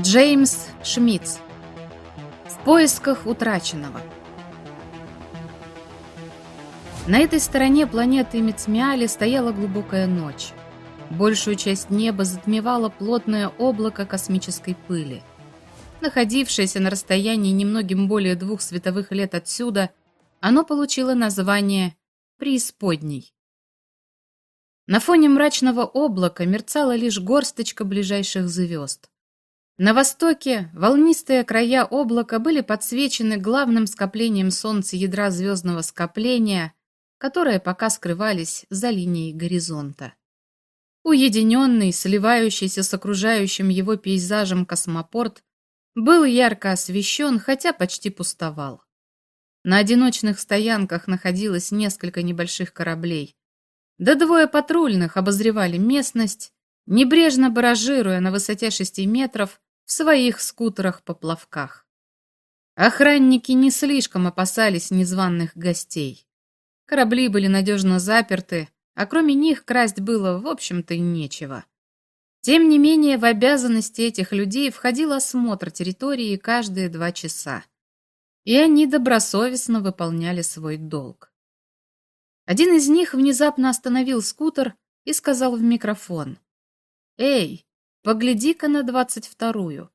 Джеймс Шмидц. В поисках утраченного. На этой стороне планеты Мицмиали стояла глубокая ночь. Большую часть неба затмевало плотное облако космической пыли. Находившееся на расстоянии немногим более двух световых лет отсюда, оно получило название «Преисподней». На фоне мрачного облака мерцала лишь горсточка ближайших звезд. На востоке волнистые края облака были подсвечены главным скоплением Солнца ядра звездного скопления, которые пока скрывались за линией горизонта. Уединенный, сливающийся с окружающим его пейзажем космопорт был ярко освещен, хотя почти пустовал. На одиночных стоянках находилось несколько небольших кораблей. Да двое патрульных обозревали местность, небрежно баражируя на высоте шести метров в своих скутерах-поплавках. Охранники не слишком опасались незваных гостей. Корабли были надежно заперты, а кроме них красть было, в общем-то, нечего. Тем не менее, в обязанности этих людей входил осмотр территории каждые два часа. И они добросовестно выполняли свой долг. Один из них внезапно остановил скутер и сказал в микрофон. «Эй, погляди-ка на двадцать вторую».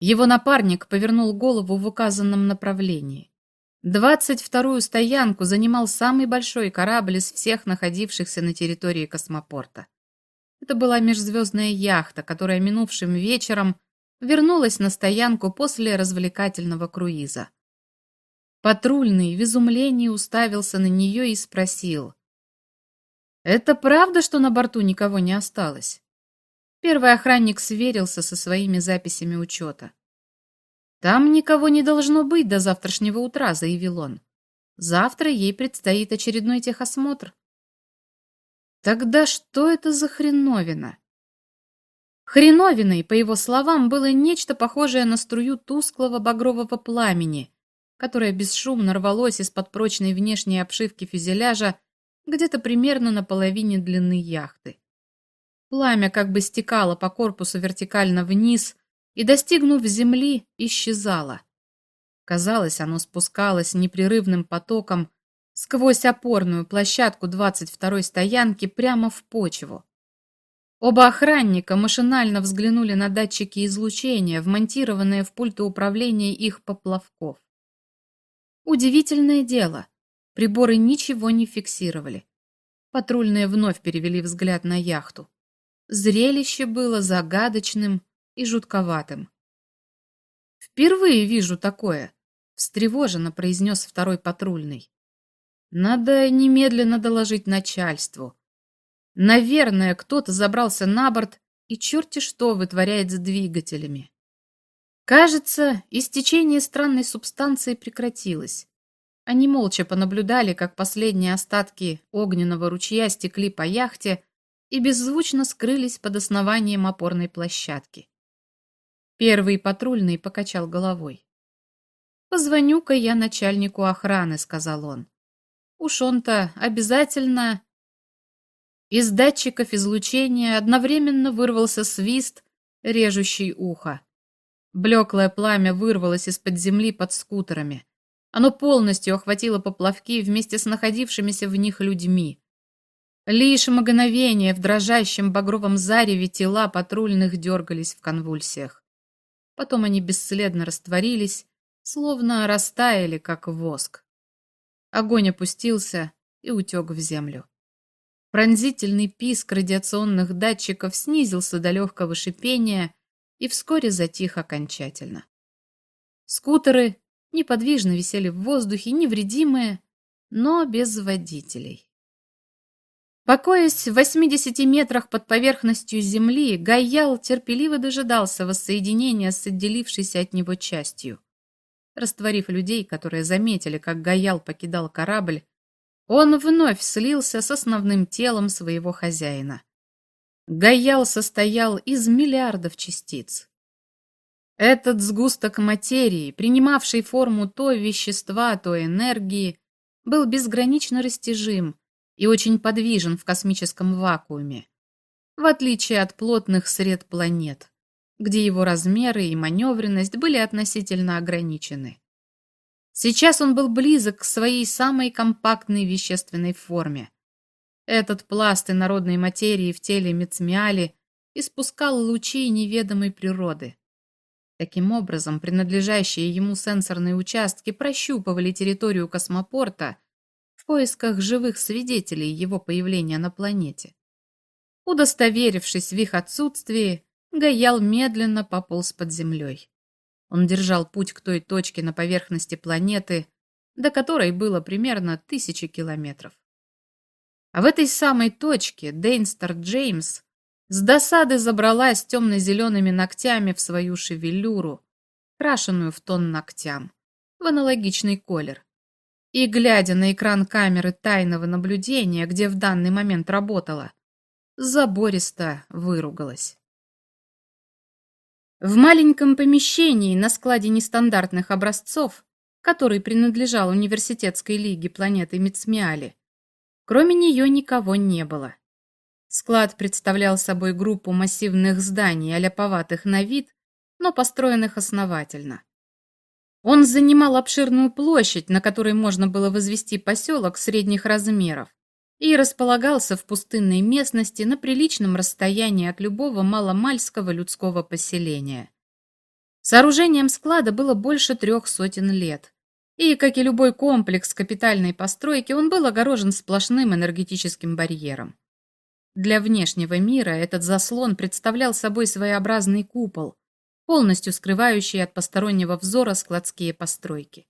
Его напарник повернул голову в указанном направлении. Двадцать вторую стоянку занимал самый большой корабль из всех находившихся на территории космопорта. Это была межзвездная яхта, которая минувшим вечером вернулась на стоянку после развлекательного круиза. Патрульный в изумлении уставился на нее и спросил. «Это правда, что на борту никого не осталось?» Первый охранник сверился со своими записями учета. «Там никого не должно быть до завтрашнего утра», — заявил он. «Завтра ей предстоит очередной техосмотр». Тогда что это за хреновина? Хреновиной, по его словам, было нечто похожее на струю тусклого багрового пламени, которое бесшумно рвалось из-под прочной внешней обшивки фюзеляжа где-то примерно на половине длины яхты. Пламя как бы стекало по корпусу вертикально вниз, и, достигнув земли, исчезало. Казалось, оно спускалось непрерывным потоком сквозь опорную площадку 22-й стоянки прямо в почву. Оба охранника машинально взглянули на датчики излучения, вмонтированные в пульты управления их поплавков. Удивительное дело, приборы ничего не фиксировали. Патрульные вновь перевели взгляд на яхту. Зрелище было загадочным и жутковатым. «Впервые вижу такое», — встревоженно произнес второй патрульный. «Надо немедленно доложить начальству. Наверное, кто-то забрался на борт и черти что вытворяет с двигателями». Кажется, истечение странной субстанции прекратилось. Они молча понаблюдали, как последние остатки огненного ручья стекли по яхте и беззвучно скрылись под основанием опорной площадки. Первый патрульный покачал головой. «Позвоню-ка я начальнику охраны», — сказал он. «Уж он-то обязательно...» Из датчиков излучения одновременно вырвался свист, режущий ухо. Блеклое пламя вырвалось из-под земли под скутерами. Оно полностью охватило поплавки вместе с находившимися в них людьми. Лишь мгновение в дрожащем багровом зареве тела патрульных дергались в конвульсиях. Потом они бесследно растворились, словно растаяли, как воск. Огонь опустился и утек в землю. Пронзительный писк радиационных датчиков снизился до легкого шипения и вскоре затих окончательно. Скутеры неподвижно висели в воздухе, невредимые, но без водителей. Покоясь в 80 метрах под поверхностью земли, Гаял терпеливо дожидался воссоединения с отделившейся от него частью. Растворив людей, которые заметили, как Гаял покидал корабль, он вновь слился с основным телом своего хозяина. Гаял состоял из миллиардов частиц. Этот сгусток материи, принимавший форму то вещества, то энергии, был безгранично растяжим, и очень подвижен в космическом вакууме. В отличие от плотных сред планет, где его размеры и маневренность были относительно ограничены. Сейчас он был близок к своей самой компактной вещественной форме. Этот пласт инородной материи в теле Мецмиали испускал лучи неведомой природы. Таким образом, принадлежащие ему сенсорные участки прощупывали территорию космопорта в поисках живых свидетелей его появления на планете. Удостоверившись в их отсутствии, Гаял медленно пополз под землей. Он держал путь к той точке на поверхности планеты, до которой было примерно тысячи километров. А в этой самой точке Дейнстер Джеймс с досады забралась темно-зелеными ногтями в свою шевелюру, крашеную в тон ногтям, в аналогичный колер. И, глядя на экран камеры тайного наблюдения, где в данный момент работала, забористо выругалась. В маленьком помещении на складе нестандартных образцов, который принадлежал университетской лиге планеты Мицмиали, кроме нее никого не было. Склад представлял собой группу массивных зданий, аляповатых на вид, но построенных основательно. Он занимал обширную площадь, на которой можно было возвести поселок средних размеров, и располагался в пустынной местности на приличном расстоянии от любого маломальского людского поселения. Сооружением склада было больше трех сотен лет, и, как и любой комплекс капитальной постройки, он был огорожен сплошным энергетическим барьером. Для внешнего мира этот заслон представлял собой своеобразный купол, полностью скрывающий от постороннего взора складские постройки.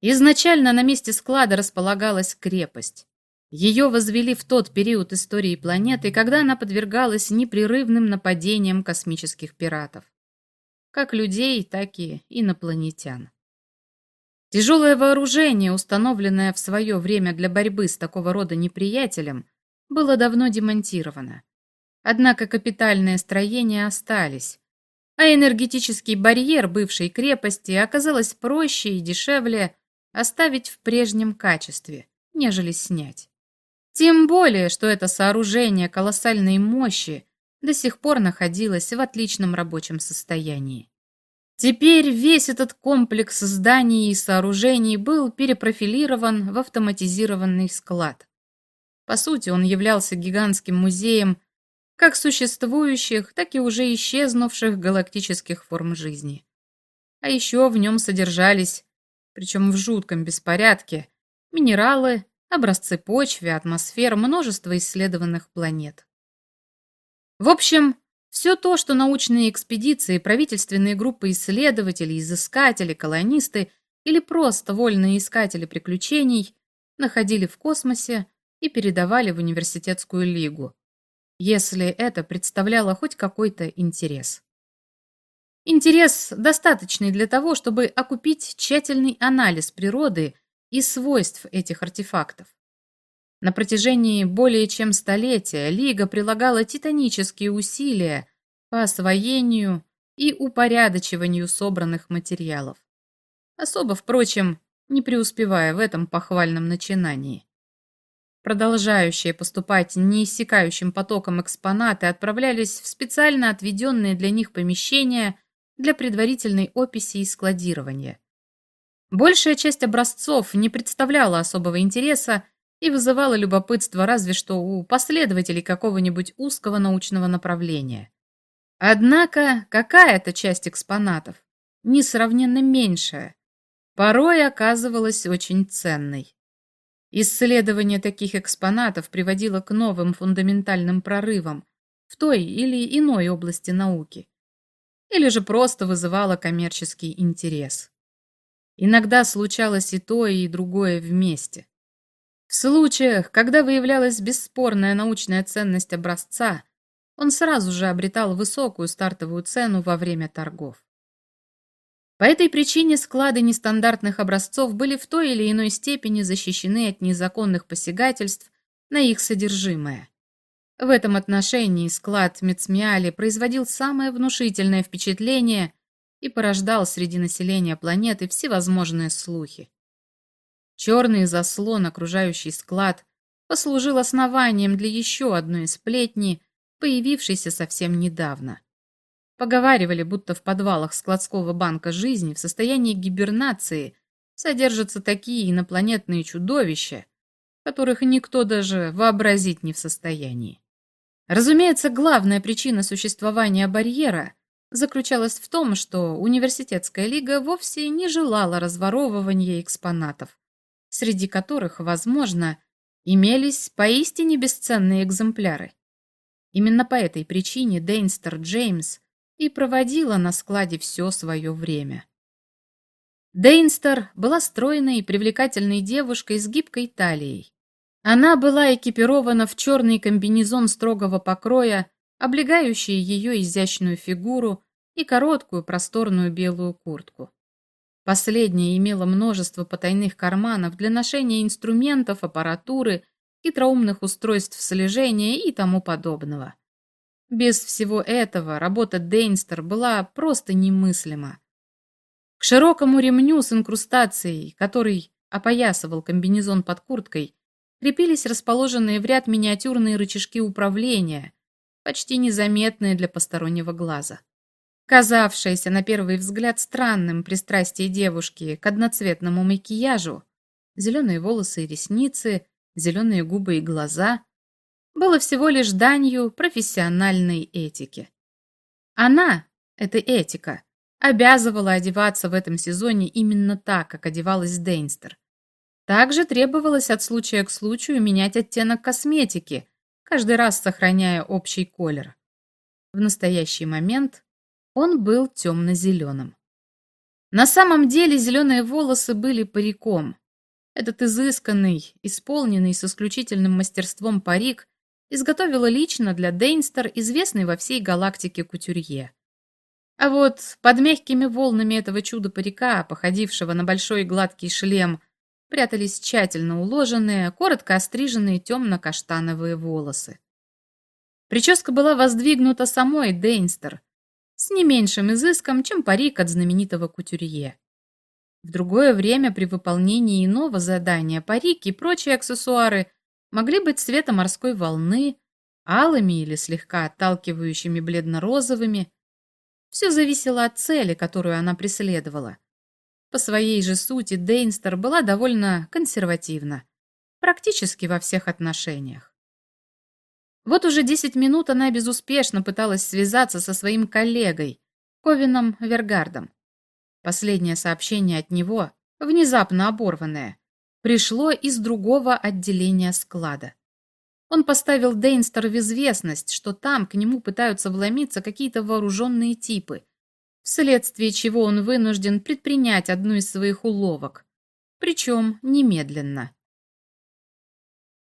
Изначально на месте склада располагалась крепость. Ее возвели в тот период истории планеты, когда она подвергалась непрерывным нападениям космических пиратов. Как людей, так и инопланетян. Тяжелое вооружение, установленное в свое время для борьбы с такого рода неприятелем, было давно демонтировано. Однако капитальные строения остались, а энергетический барьер бывшей крепости оказалось проще и дешевле оставить в прежнем качестве, нежели снять. Тем более, что это сооружение колоссальной мощи до сих пор находилось в отличном рабочем состоянии. Теперь весь этот комплекс зданий и сооружений был перепрофилирован в автоматизированный склад. По сути, он являлся гигантским музеем как существующих, так и уже исчезнувших галактических форм жизни. А еще в нем содержались, причем в жутком беспорядке, минералы, образцы почвы, атмосфер, множество исследованных планет. В общем, все то, что научные экспедиции, правительственные группы исследователей, изыскатели, колонисты или просто вольные искатели приключений находили в космосе, и передавали в университетскую лигу, если это представляло хоть какой-то интерес. Интерес достаточный для того, чтобы окупить тщательный анализ природы и свойств этих артефактов. На протяжении более чем столетия Лига прилагала титанические усилия по освоению и упорядочиванию собранных материалов. Особо, впрочем, не преуспевая в этом похвальном начинании. Продолжающие поступать неиссякающим потоком экспонаты отправлялись в специально отведенные для них помещения для предварительной описи и складирования. Большая часть образцов не представляла особого интереса и вызывала любопытство разве что у последователей какого-нибудь узкого научного направления. Однако какая-то часть экспонатов, несравненно меньшая, порой оказывалась очень ценной. Исследование таких экспонатов приводило к новым фундаментальным прорывам в той или иной области науки, или же просто вызывало коммерческий интерес. Иногда случалось и то, и другое вместе. В случаях, когда выявлялась бесспорная научная ценность образца, он сразу же обретал высокую стартовую цену во время торгов. По этой причине склады нестандартных образцов были в той или иной степени защищены от незаконных посягательств на их содержимое. В этом отношении склад Мецмиали производил самое внушительное впечатление и порождал среди населения планеты всевозможные слухи. Черный заслон, окружающий склад, послужил основанием для еще одной сплетни, появившейся совсем недавно. Поговаривали, будто в подвалах складского банка жизни в состоянии гибернации содержатся такие инопланетные чудовища, которых никто даже вообразить не в состоянии. Разумеется, главная причина существования барьера заключалась в том, что университетская лига вовсе не желала разворовывания экспонатов, среди которых, возможно, имелись поистине бесценные экземпляры. Именно по этой причине Дейнстер Джеймс и проводила на складе все свое время. Дейнстер была стройной и привлекательной девушкой с гибкой талией. Она была экипирована в черный комбинезон строгого покроя, облегающий ее изящную фигуру и короткую просторную белую куртку. Последняя имела множество потайных карманов для ношения инструментов, аппаратуры, хитроумных устройств слежения и тому подобного. Без всего этого работа Дейнстер была просто немыслима. К широкому ремню с инкрустацией, который опоясывал комбинезон под курткой, крепились расположенные в ряд миниатюрные рычажки управления, почти незаметные для постороннего глаза. Казавшееся на первый взгляд странным пристрастие девушки к одноцветному макияжу, зеленые волосы и ресницы, зеленые губы и глаза, было всего лишь данью профессиональной этики. Она, эта этика, обязывала одеваться в этом сезоне именно так, как одевалась Дейнстер. Также требовалось от случая к случаю менять оттенок косметики, каждый раз сохраняя общий колер. В настоящий момент он был темно-зеленым. На самом деле зеленые волосы были париком. Этот изысканный, исполненный с исключительным мастерством парик изготовила лично для Дейнстер, известный во всей галактике кутюрье. А вот под мягкими волнами этого чуда-парика, походившего на большой гладкий шлем прятались тщательно уложенные, коротко остриженные темно-каштановые волосы. Прическа была воздвигнута самой Дейнстер, с не меньшим изыском, чем парик от знаменитого кутюрье. В другое время при выполнении иного задания парики и прочие аксессуары могли быть цвета морской волны, алыми или слегка отталкивающими бледно-розовыми. Все зависело от цели, которую она преследовала. По своей же сути Дейнстер была довольно консервативна, практически во всех отношениях. Вот уже 10 минут она безуспешно пыталась связаться со своим коллегой, Ковином Вергардом. Последнее сообщение от него, внезапно оборванное, пришло из другого отделения склада. Он поставил Дейнстер в известность, что там к нему пытаются вломиться какие-то вооруженные типы, вследствие чего он вынужден предпринять одну из своих уловок, причем немедленно.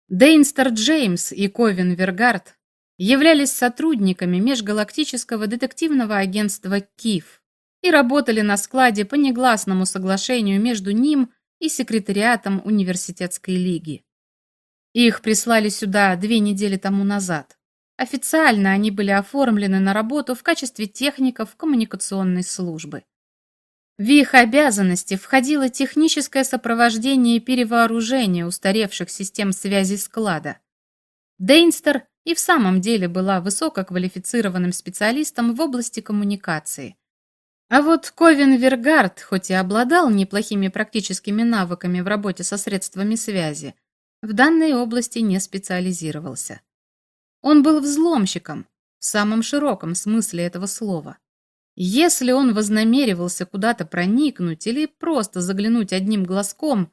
Дейнстер Джеймс и Ковин Вергард являлись сотрудниками межгалактического детективного агентства КИФ и работали на складе по негласному соглашению между ним и секретариатом университетской лиги. Их прислали сюда две недели тому назад. Официально они были оформлены на работу в качестве техников коммуникационной службы. В их обязанности входило техническое сопровождение и перевооружение устаревших систем связи склада. Дейнстер и в самом деле была высококвалифицированным специалистом в области коммуникации. А вот Ковин Вергард, хоть и обладал неплохими практическими навыками в работе со средствами связи, в данной области не специализировался. Он был взломщиком, в самом широком смысле этого слова. Если он вознамеривался куда-то проникнуть или просто заглянуть одним глазком,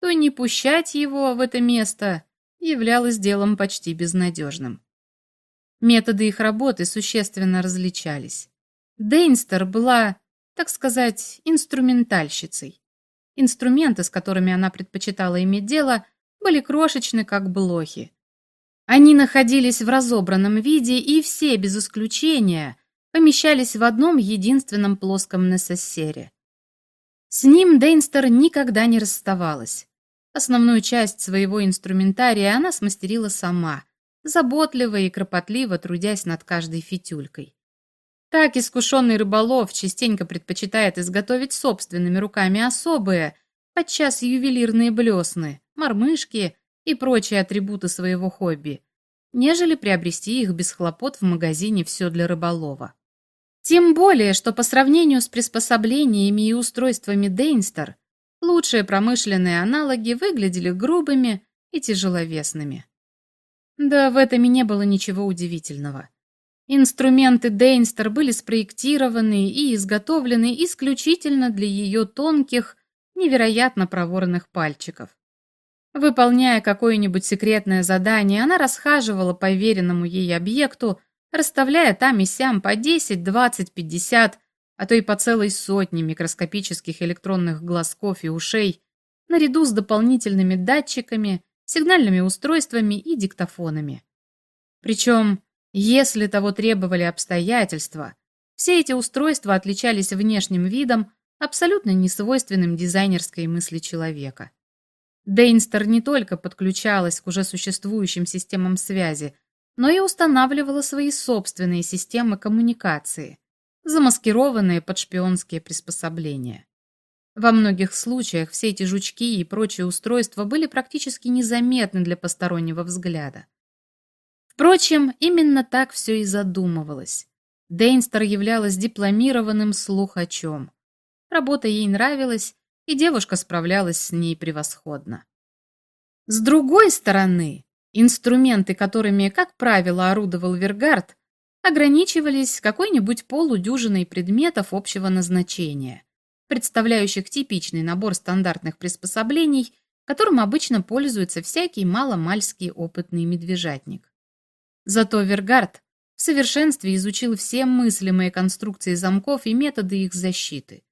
то не пущать его в это место являлось делом почти безнадежным. Методы их работы существенно различались. Дейнстер была, так сказать, инструментальщицей. Инструменты, с которыми она предпочитала иметь дело, были крошечны, как блохи. Они находились в разобранном виде, и все, без исключения, помещались в одном единственном плоском несессере. С ним Дейнстер никогда не расставалась. Основную часть своего инструментария она смастерила сама, заботливо и кропотливо трудясь над каждой фитюлькой. Так искушенный рыболов частенько предпочитает изготовить собственными руками особые, подчас ювелирные блесны, мормышки и прочие атрибуты своего хобби, нежели приобрести их без хлопот в магазине «Все для рыболова». Тем более, что по сравнению с приспособлениями и устройствами Дейнстер, лучшие промышленные аналоги выглядели грубыми и тяжеловесными. Да в этом и не было ничего удивительного. Инструменты Дейнстер были спроектированы и изготовлены исключительно для ее тонких, невероятно проворных пальчиков. Выполняя какое-нибудь секретное задание, она расхаживала по веренному ей объекту, расставляя там и сям по 10, 20, 50, а то и по целой сотне микроскопических электронных глазков и ушей, наряду с дополнительными датчиками, сигнальными устройствами и диктофонами. Причем, если того требовали обстоятельства, все эти устройства отличались внешним видом, абсолютно несвойственным дизайнерской мысли человека. Дейнстер не только подключалась к уже существующим системам связи, но и устанавливала свои собственные системы коммуникации, замаскированные под шпионские приспособления. Во многих случаях все эти жучки и прочие устройства были практически незаметны для постороннего взгляда. Впрочем, именно так все и задумывалось. Дейнстер являлась дипломированным слухачом. Работа ей нравилась, и девушка справлялась с ней превосходно. С другой стороны, инструменты, которыми, как правило, орудовал Вергард, ограничивались какой-нибудь полудюжиной предметов общего назначения – представляющих типичный набор стандартных приспособлений, которым обычно пользуется всякий маломальский опытный медвежатник. Зато Вергард в совершенстве изучил все мыслимые конструкции замков и методы их защиты.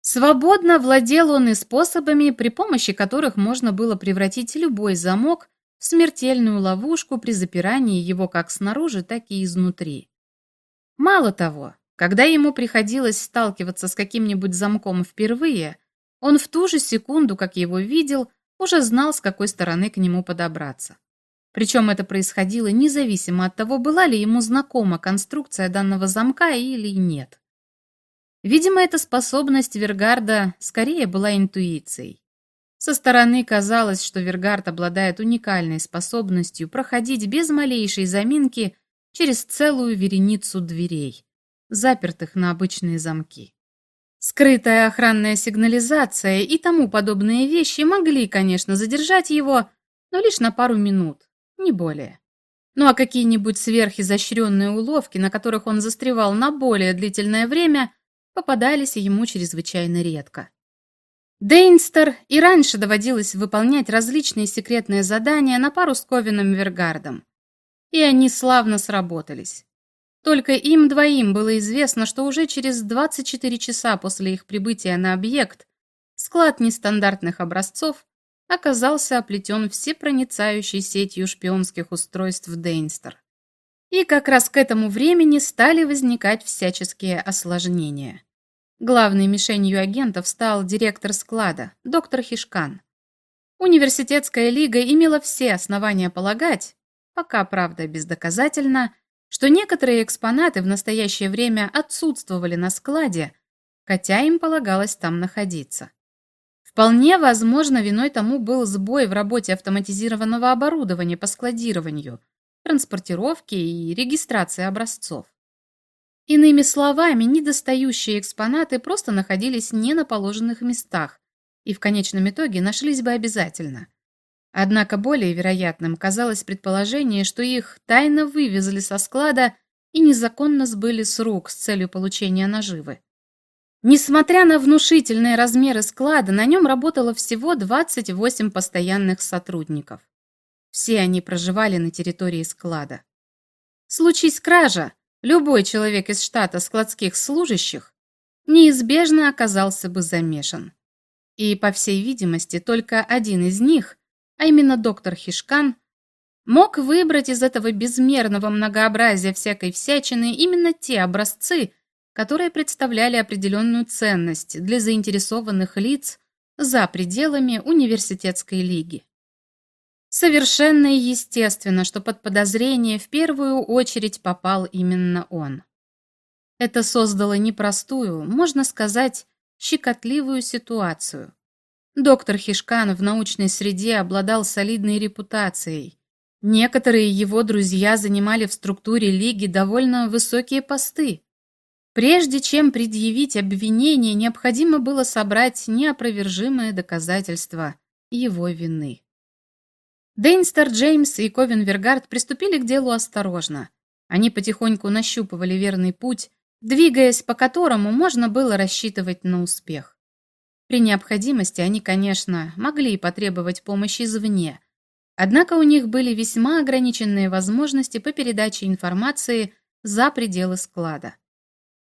Свободно владел он и способами, при помощи которых можно было превратить любой замок в смертельную ловушку при запирании его как снаружи, так и изнутри. Мало того, когда ему приходилось сталкиваться с каким-нибудь замком впервые, он в ту же секунду, как его видел, уже знал, с какой стороны к нему подобраться. Причем это происходило независимо от того, была ли ему знакома конструкция данного замка или нет. Видимо, эта способность Вергарда скорее была интуицией. Со стороны казалось, что Вергард обладает уникальной способностью проходить без малейшей заминки через целую вереницу дверей запертых на обычные замки. Скрытая охранная сигнализация и тому подобные вещи могли, конечно, задержать его, но лишь на пару минут, не более. Ну а какие-нибудь сверхизощренные уловки, на которых он застревал на более длительное время, попадались ему чрезвычайно редко. Дейнстер и раньше доводилось выполнять различные секретные задания на пару с Ковином Вергардом. И они славно сработались. Только им двоим было известно, что уже через 24 часа после их прибытия на объект склад нестандартных образцов оказался оплетен всепроницающей сетью шпионских устройств Дейнстер. И как раз к этому времени стали возникать всяческие осложнения. Главной мишенью агентов стал директор склада, доктор Хишкан. Университетская лига имела все основания полагать, пока, правда, бездоказательно, что некоторые экспонаты в настоящее время отсутствовали на складе, хотя им полагалось там находиться. Вполне возможно, виной тому был сбой в работе автоматизированного оборудования по складированию, транспортировке и регистрации образцов. Иными словами, недостающие экспонаты просто находились не на положенных местах и в конечном итоге нашлись бы обязательно. Однако более вероятным казалось предположение, что их тайно вывезли со склада и незаконно сбыли с рук с целью получения наживы. Несмотря на внушительные размеры склада, на нем работало всего 28 постоянных сотрудников. Все они проживали на территории склада. Случись кража, любой человек из штата складских служащих неизбежно оказался бы замешан. И, по всей видимости, только один из них а именно доктор Хишкан, мог выбрать из этого безмерного многообразия всякой всячины именно те образцы, которые представляли определенную ценность для заинтересованных лиц за пределами университетской лиги. Совершенно естественно, что под подозрение в первую очередь попал именно он. Это создало непростую, можно сказать, щекотливую ситуацию. Доктор Хишкан в научной среде обладал солидной репутацией. Некоторые его друзья занимали в структуре лиги довольно высокие посты. Прежде чем предъявить обвинение, необходимо было собрать неопровержимые доказательства его вины. Дейнстер Джеймс и Ковен Вергард приступили к делу осторожно. Они потихоньку нащупывали верный путь, двигаясь по которому можно было рассчитывать на успех. При необходимости они, конечно, могли и потребовать помощи извне, однако у них были весьма ограниченные возможности по передаче информации за пределы склада.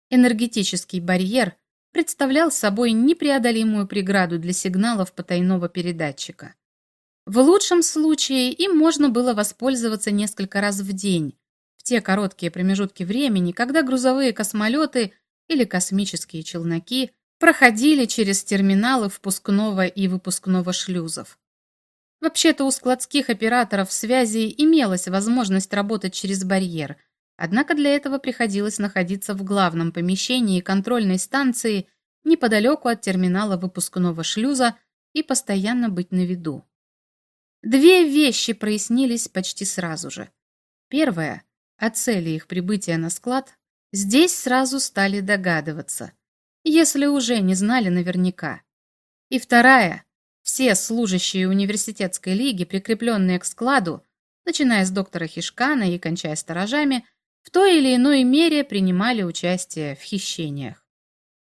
Энергетический барьер представлял собой непреодолимую преграду для сигналов потайного передатчика. В лучшем случае им можно было воспользоваться несколько раз в день, в те короткие промежутки времени, когда грузовые космолеты или космические челноки проходили через терминалы впускного и выпускного шлюзов. Вообще-то у складских операторов связи имелась возможность работать через барьер, однако для этого приходилось находиться в главном помещении контрольной станции неподалеку от терминала выпускного шлюза и постоянно быть на виду. Две вещи прояснились почти сразу же. Первое – о цели их прибытия на склад здесь сразу стали догадываться – если уже не знали наверняка. И вторая. Все служащие университетской лиги, прикрепленные к складу, начиная с доктора Хишкана и кончая сторожами, в той или иной мере принимали участие в хищениях.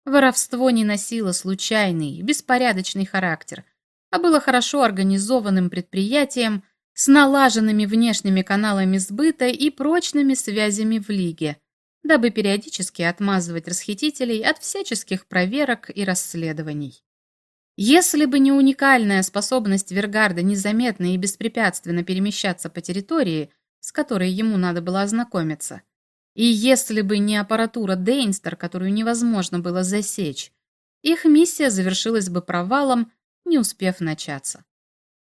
Воровство не носило случайный, беспорядочный характер, а было хорошо организованным предприятием с налаженными внешними каналами сбыта и прочными связями в лиге – дабы периодически отмазывать расхитителей от всяческих проверок и расследований. Если бы не уникальная способность Вергарда незаметно и беспрепятственно перемещаться по территории, с которой ему надо было ознакомиться, и если бы не аппаратура Дейнстер, которую невозможно было засечь, их миссия завершилась бы провалом, не успев начаться.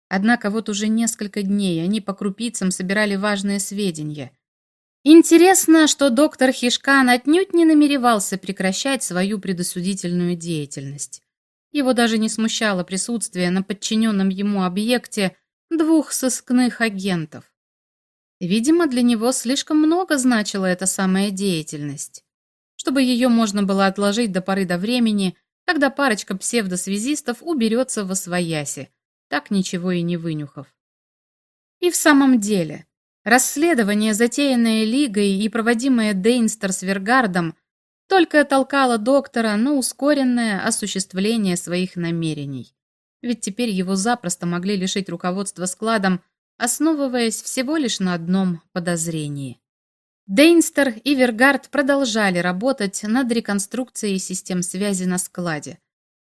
Однако вот уже несколько дней они по крупицам собирали важные сведения, Интересно, что доктор Хишкан отнюдь не намеревался прекращать свою предосудительную деятельность. Его даже не смущало присутствие на подчиненном ему объекте двух сыскных агентов. Видимо, для него слишком много значила эта самая деятельность, чтобы ее можно было отложить до поры до времени, когда парочка псевдосвязистов уберется во свояси, так ничего и не вынюхав. И в самом деле, Расследование, затеянное Лигой и проводимое Дейнстер с Вергардом, только толкало доктора на ускоренное осуществление своих намерений. Ведь теперь его запросто могли лишить руководства складом, основываясь всего лишь на одном подозрении. Дейнстер и Вергард продолжали работать над реконструкцией систем связи на складе.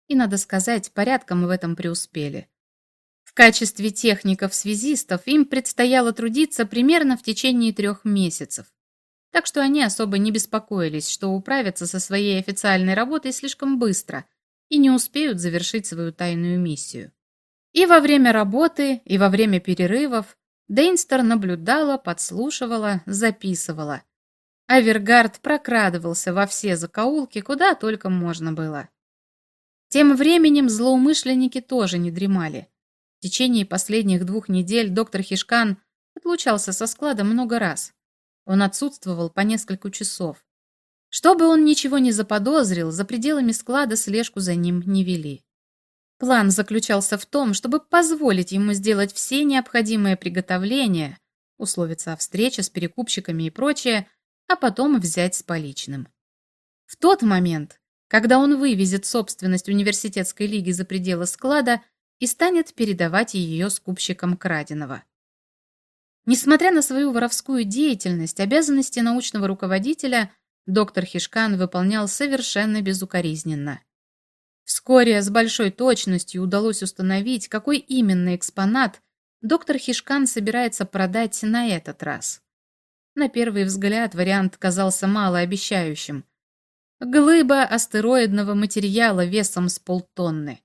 И, надо сказать, порядком в этом преуспели. В качестве техников-связистов им предстояло трудиться примерно в течение трех месяцев. Так что они особо не беспокоились, что управятся со своей официальной работой слишком быстро и не успеют завершить свою тайную миссию. И во время работы, и во время перерывов Дейнстер наблюдала, подслушивала, записывала. Авергард прокрадывался во все закоулки, куда только можно было. Тем временем злоумышленники тоже не дремали. В течение последних двух недель доктор Хишкан отлучался со склада много раз. Он отсутствовал по несколько часов. Чтобы он ничего не заподозрил, за пределами склада слежку за ним не вели. План заключался в том, чтобы позволить ему сделать все необходимые приготовления, условиться о встрече с перекупщиками и прочее, а потом взять с поличным. В тот момент, когда он вывезет собственность университетской лиги за пределы склада, и станет передавать ее скупщикам краденого. Несмотря на свою воровскую деятельность, обязанности научного руководителя доктор Хишкан выполнял совершенно безукоризненно. Вскоре с большой точностью удалось установить, какой именно экспонат доктор Хишкан собирается продать на этот раз. На первый взгляд вариант казался малообещающим. Глыба астероидного материала весом с полтонны.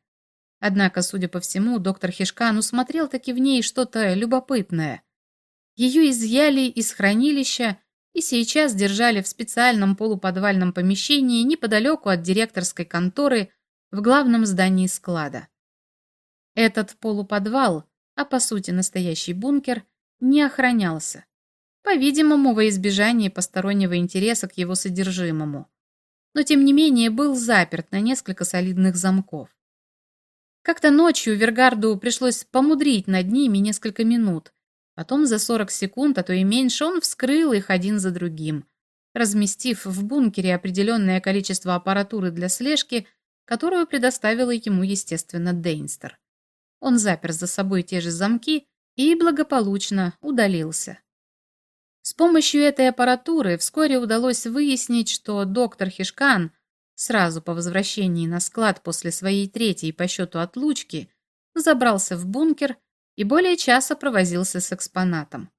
Однако, судя по всему, доктор Хишкан усмотрел таки в ней что-то любопытное. Ее изъяли из хранилища и сейчас держали в специальном полуподвальном помещении неподалеку от директорской конторы в главном здании склада. Этот полуподвал, а по сути настоящий бункер, не охранялся. По-видимому, во избежание постороннего интереса к его содержимому. но тем не менее был заперт на несколько солидных замков. Как-то ночью Вергарду пришлось помудрить над ними несколько минут. Потом за 40 секунд, а то и меньше, он вскрыл их один за другим, разместив в бункере определенное количество аппаратуры для слежки, которую предоставила ему, естественно, Дейнстер. Он запер за собой те же замки и благополучно удалился. С помощью этой аппаратуры вскоре удалось выяснить, что доктор Хишкан сразу по возвращении на склад после своей третьей по счету отлучки забрался в бункер и более часа провозился с экспонатом.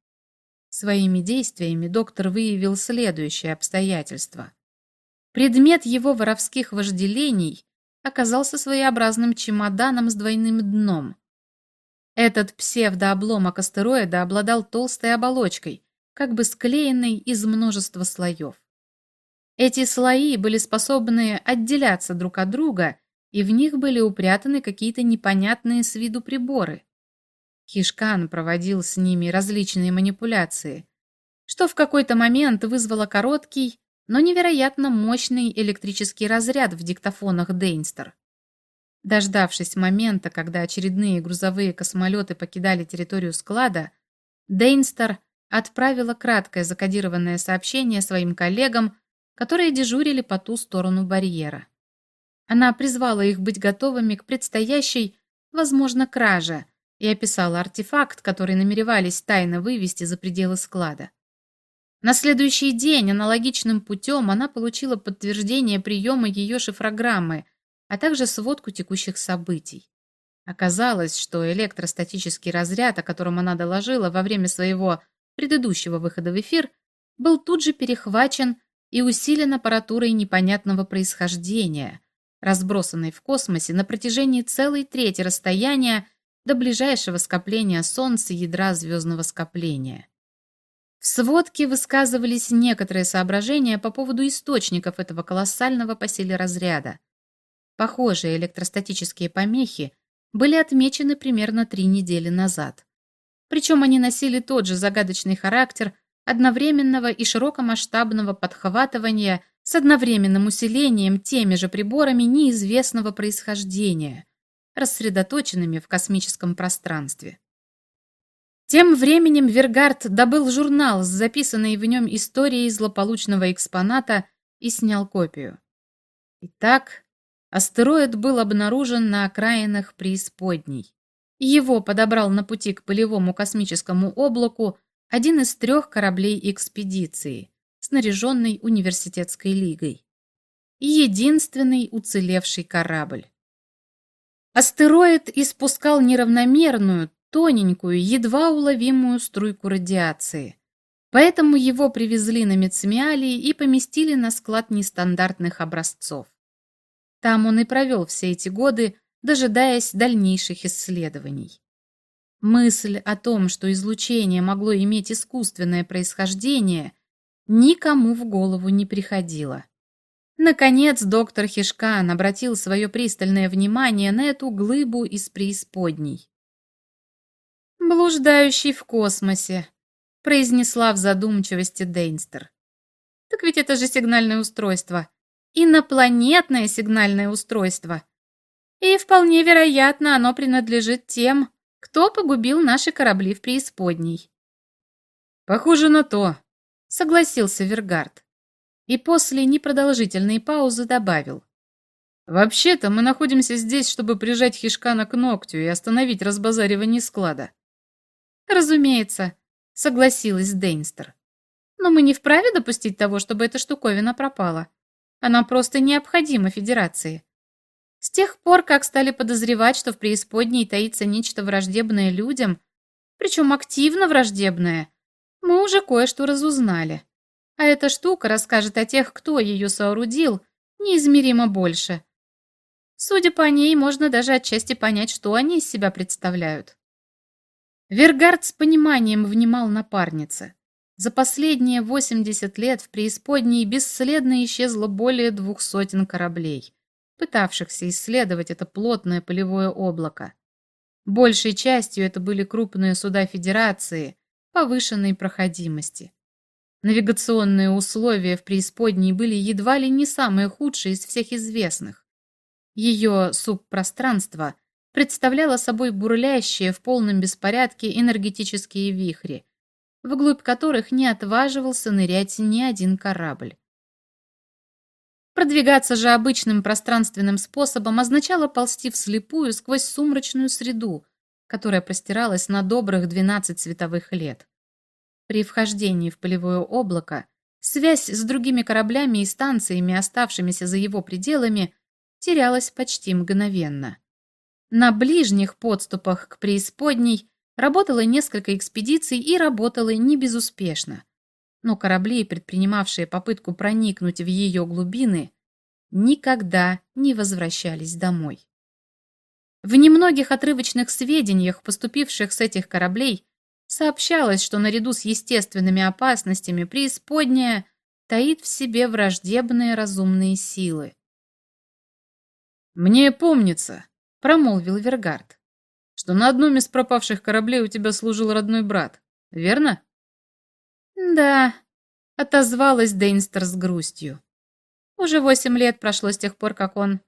Своими действиями доктор выявил следующее обстоятельство. Предмет его воровских вожделений оказался своеобразным чемоданом с двойным дном. Этот псевдообломок астероида обладал толстой оболочкой, как бы склеенной из множества слоев. Эти слои были способны отделяться друг от друга, и в них были упрятаны какие-то непонятные с виду приборы. Хишкан проводил с ними различные манипуляции, что в какой-то момент вызвало короткий, но невероятно мощный электрический разряд в диктофонах Дейнстер. Дождавшись момента, когда очередные грузовые космолеты покидали территорию склада, Дейнстер отправила краткое закодированное сообщение своим коллегам, которые дежурили по ту сторону барьера. Она призвала их быть готовыми к предстоящей, возможно, краже, и описала артефакт, который намеревались тайно вывести за пределы склада. На следующий день аналогичным путем она получила подтверждение приема ее шифрограммы, а также сводку текущих событий. Оказалось, что электростатический разряд, о котором она доложила во время своего предыдущего выхода в эфир, был тут же перехвачен и усилен аппаратурой непонятного происхождения, разбросанной в космосе на протяжении целой трети расстояния до ближайшего скопления Солнца ядра звездного скопления. В сводке высказывались некоторые соображения по поводу источников этого колоссального по силе разряда. Похожие электростатические помехи были отмечены примерно три недели назад. Причем они носили тот же загадочный характер одновременного и широкомасштабного подхватывания с одновременным усилением теми же приборами неизвестного происхождения, рассредоточенными в космическом пространстве. Тем временем Вергард добыл журнал с записанной в нем историей злополучного экспоната и снял копию. Итак, астероид был обнаружен на окраинах преисподней. Его подобрал на пути к полевому космическому облаку один из трех кораблей экспедиции, снаряженный университетской лигой. Единственный уцелевший корабль. Астероид испускал неравномерную, тоненькую, едва уловимую струйку радиации. Поэтому его привезли на Мецмиалии и поместили на склад нестандартных образцов. Там он и провел все эти годы, дожидаясь дальнейших исследований. Мысль о том, что излучение могло иметь искусственное происхождение, никому в голову не приходила. Наконец доктор Хишкан обратил свое пристальное внимание на эту глыбу из преисподней. «Блуждающий в космосе», — произнесла в задумчивости Дейнстер. «Так ведь это же сигнальное устройство. Инопланетное сигнальное устройство. И вполне вероятно, оно принадлежит тем, кто погубил наши корабли в преисподней». «Похоже на то», — согласился Вергард. И после непродолжительной паузы добавил. «Вообще-то мы находимся здесь, чтобы прижать Хишкана к ногтю и остановить разбазаривание склада. «Разумеется», — согласилась Дейнстер. «Но мы не вправе допустить того, чтобы эта штуковина пропала. Она просто необходима Федерации. С тех пор, как стали подозревать, что в преисподней таится нечто враждебное людям, причем активно враждебное, мы уже кое-что разузнали. А эта штука расскажет о тех, кто ее соорудил, неизмеримо больше. Судя по ней, можно даже отчасти понять, что они из себя представляют. Вергард с пониманием внимал напарнице. За последние 80 лет в преисподней бесследно исчезло более двух сотен кораблей, пытавшихся исследовать это плотное полевое облако. Большей частью это были крупные суда Федерации повышенной проходимости. Навигационные условия в преисподней были едва ли не самые худшие из всех известных. Ее субпространство представляло собой бурлящие в полном беспорядке энергетические вихри, вглубь которых не отваживался нырять ни один корабль. Продвигаться же обычным пространственным способом означало ползти вслепую сквозь сумрачную среду, которая простиралась на добрых 12 световых лет. При вхождении в полевое облако связь с другими кораблями и станциями, оставшимися за его пределами, терялась почти мгновенно. На ближних подступах к преисподней работало несколько экспедиций и работало не безуспешно но корабли, предпринимавшие попытку проникнуть в ее глубины, никогда не возвращались домой. В немногих отрывочных сведениях, поступивших с этих кораблей, сообщалось, что наряду с естественными опасностями преисподняя таит в себе враждебные разумные силы. «Мне помнится», — промолвил Вергард, «что на одном из пропавших кораблей у тебя служил родной брат, верно?» «Да», — отозвалась Дейнстер с грустью. «Уже восемь лет прошло с тех пор, как он...»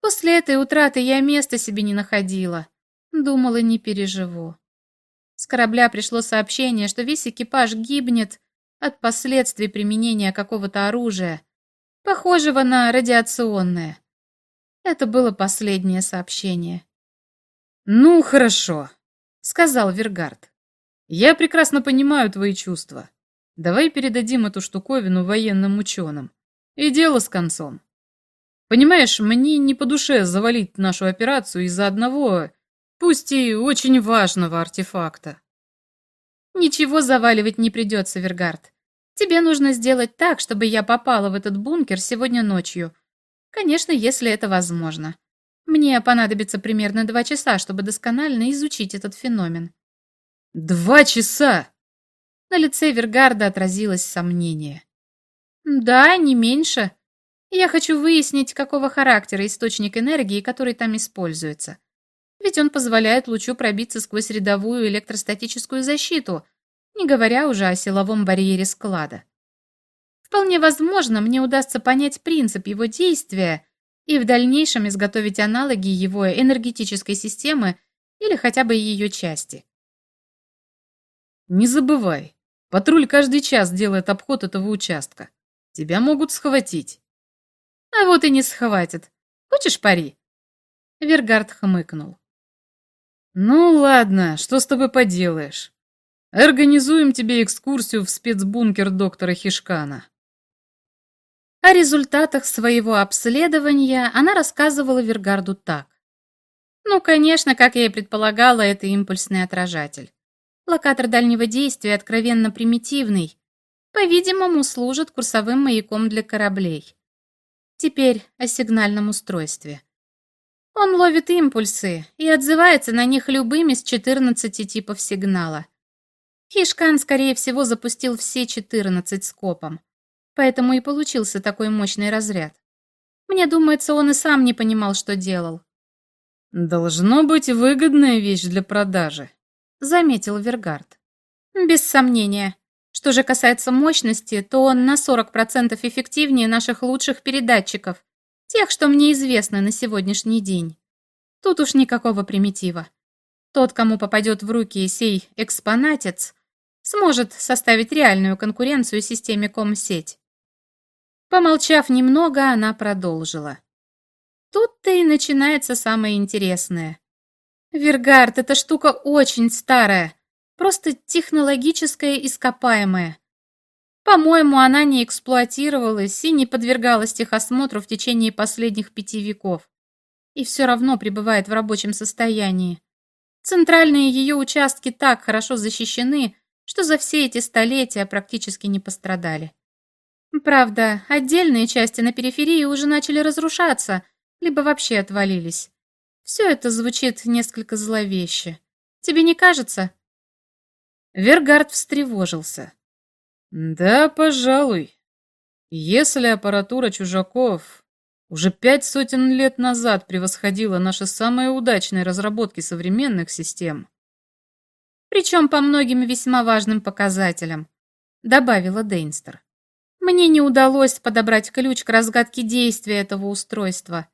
После этой утраты я места себе не находила. Думала, не переживу. С корабля пришло сообщение, что весь экипаж гибнет от последствий применения какого-то оружия, похожего на радиационное. Это было последнее сообщение. «Ну, хорошо», — сказал Вергард. Я прекрасно понимаю твои чувства. Давай передадим эту штуковину военным ученым. И дело с концом. Понимаешь, мне не по душе завалить нашу операцию из-за одного, пусть и очень важного артефакта. Ничего заваливать не придется, Вергард. Тебе нужно сделать так, чтобы я попала в этот бункер сегодня ночью. Конечно, если это возможно. Мне понадобится примерно два часа, чтобы досконально изучить этот феномен. Два часа! На лице Вергарда отразилось сомнение. Да, не меньше. Я хочу выяснить, какого характера источник энергии, который там используется. Ведь он позволяет лучу пробиться сквозь рядовую электростатическую защиту, не говоря уже о силовом барьере склада. Вполне возможно, мне удастся понять принцип его действия и в дальнейшем изготовить аналоги его энергетической системы или хотя бы ее части. Не забывай, патруль каждый час делает обход этого участка. Тебя могут схватить. А вот и не схватят. Хочешь пари? Вергард хмыкнул. Ну ладно, что с тобой поделаешь? Организуем тебе экскурсию в спецбункер доктора Хишкана. О результатах своего обследования она рассказывала Вергарду так. Ну, конечно, как я и предполагала, это импульсный отражатель. Локатор дальнего действия откровенно примитивный. По-видимому, служит курсовым маяком для кораблей. Теперь о сигнальном устройстве. Он ловит импульсы и отзывается на них любыми из 14 типов сигнала. Хишкан, скорее всего, запустил все 14 скопом. Поэтому и получился такой мощный разряд. Мне думается, он и сам не понимал, что делал. «Должно быть выгодная вещь для продажи», — заметил Вергард. «Без сомнения. Что же касается мощности, то он на 40% эффективнее наших лучших передатчиков, тех, что мне известно на сегодняшний день. Тут уж никакого примитива. Тот, кому попадет в руки сей экспонатец, сможет составить реальную конкуренцию системе Комсеть. Помолчав немного, она продолжила. Тут-то и начинается самое интересное. Вергард, эта штука очень старая. Просто технологическая ископаемая. По-моему, она не эксплуатировалась и не подвергалась техосмотру в течение последних пяти веков. И все равно пребывает в рабочем состоянии. Центральные ее участки так хорошо защищены, что за все эти столетия практически не пострадали. Правда, отдельные части на периферии уже начали разрушаться, либо вообще отвалились. Все это звучит несколько зловеще. Тебе не кажется?» Вергард встревожился. «Да, пожалуй. Если аппаратура чужаков уже пять сотен лет назад превосходила наши самые удачные разработки современных систем, причем по многим весьма важным показателям. добавила Дейнстер. Мне не удалось подобрать ключ к разгадке действия этого устройства.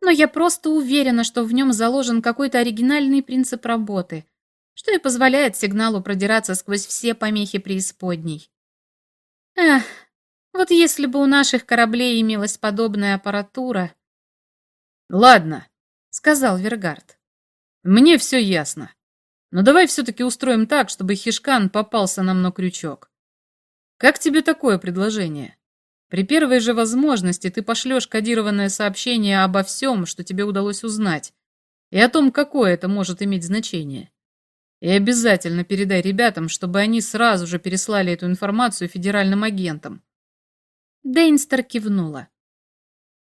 Но я просто уверена, что в нем заложен какой-то оригинальный принцип работы, что и позволяет сигналу продираться сквозь все помехи преисподней. Эх, вот если бы у наших кораблей имелась подобная аппаратура... Ладно, сказал Вергард. Мне все ясно. Но давай все-таки устроим так, чтобы Хишкан попался нам на крючок. Как тебе такое предложение? При первой же возможности ты пошлешь кодированное сообщение обо всем, что тебе удалось узнать, и о том, какое это может иметь значение. И обязательно передай ребятам, чтобы они сразу же переслали эту информацию федеральным агентам. Дейнстер кивнула.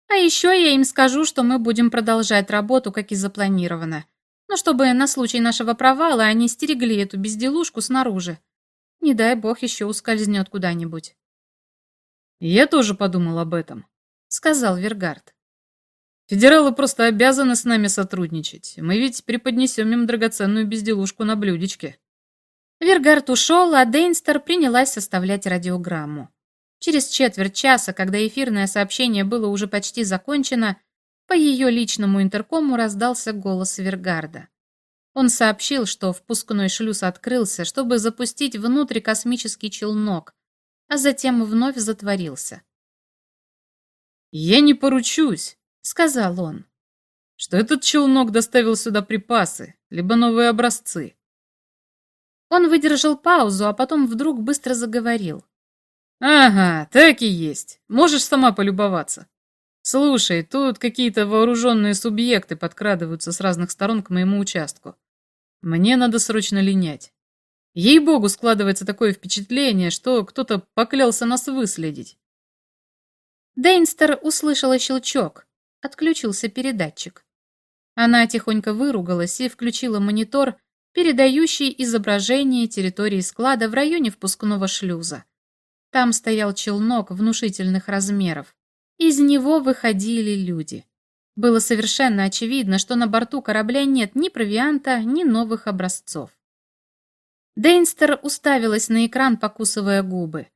А еще я им скажу, что мы будем продолжать работу, как и запланировано. Но чтобы на случай нашего провала они стерегли эту безделушку снаружи. Не дай бог еще ускользнет куда-нибудь. Я тоже подумал об этом, сказал Вергард. Федералы просто обязаны с нами сотрудничать. Мы ведь преподнесем им драгоценную безделушку на блюдечке. Вергард ушел, а Дейнстер принялась составлять радиограмму. Через четверть часа, когда эфирное сообщение было уже почти закончено, по ее личному интеркому раздался голос Вергарда. Он сообщил, что впускной шлюз открылся, чтобы запустить внутрь космический челнок, а затем вновь затворился. «Я не поручусь», — сказал он, — «что этот челнок доставил сюда припасы, либо новые образцы». Он выдержал паузу, а потом вдруг быстро заговорил. Ага, так и есть. Можешь сама полюбоваться. Слушай, тут какие-то вооруженные субъекты подкрадываются с разных сторон к моему участку. Мне надо срочно линять. Ей-богу, складывается такое впечатление, что кто-то поклялся нас выследить. Дейнстер услышала щелчок. Отключился передатчик. Она тихонько выругалась и включила монитор, передающий изображение территории склада в районе впускного шлюза. Там стоял челнок внушительных размеров. Из него выходили люди. Было совершенно очевидно, что на борту корабля нет ни провианта, ни новых образцов. Дейнстер уставилась на экран, покусывая губы.